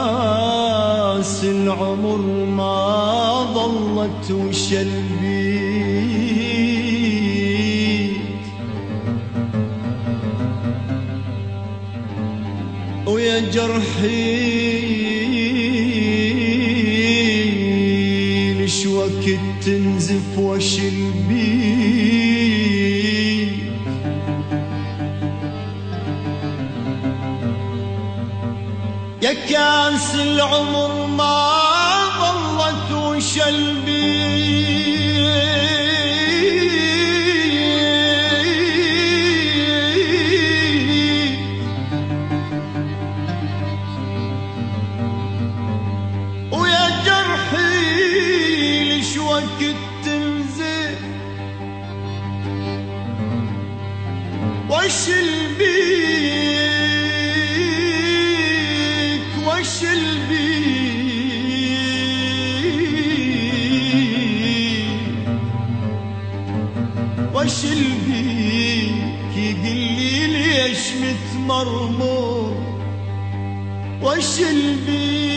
كاس العمر ما ظلت وشلبيت ويا جرحي لش وقت تنزف وشل بيك يا كأس العمر ما واشل بيك يقلي ليش متمرمر واشل بيك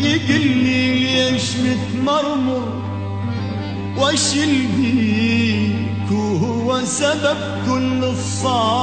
يقلي ليش متمرمر واشل بيك وهو سبب كل الصار.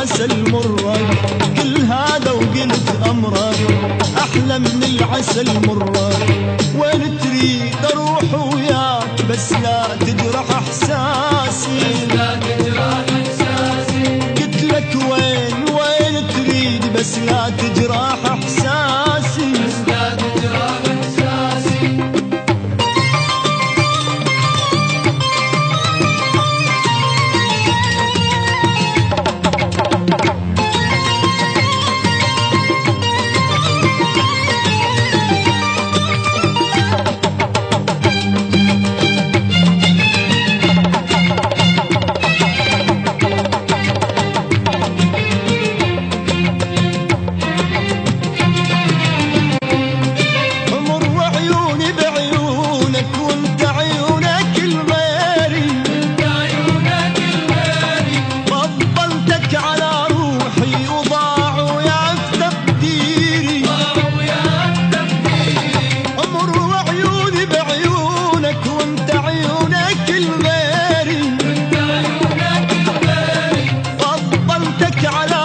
العسل مرك كل هذا وقلت امرك أحلى من العسل مرك وين تريد أروح وياك بس لا تجرح إحساسي. قلت لك وين وين تريد؟ بس لا تجرح على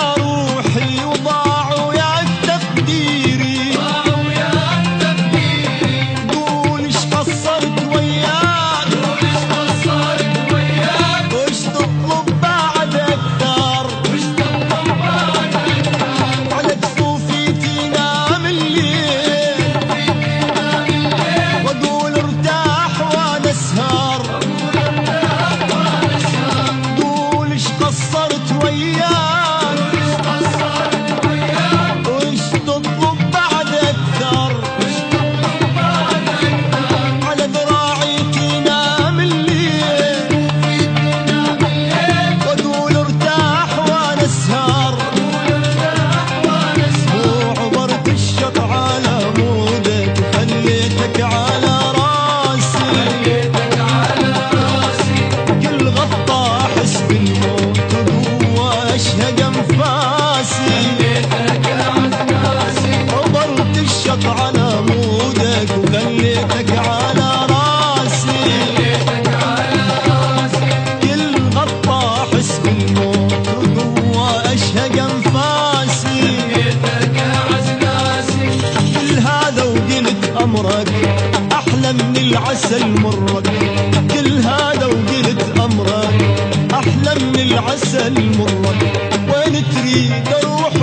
من العسل مرك وين تريد أروح؟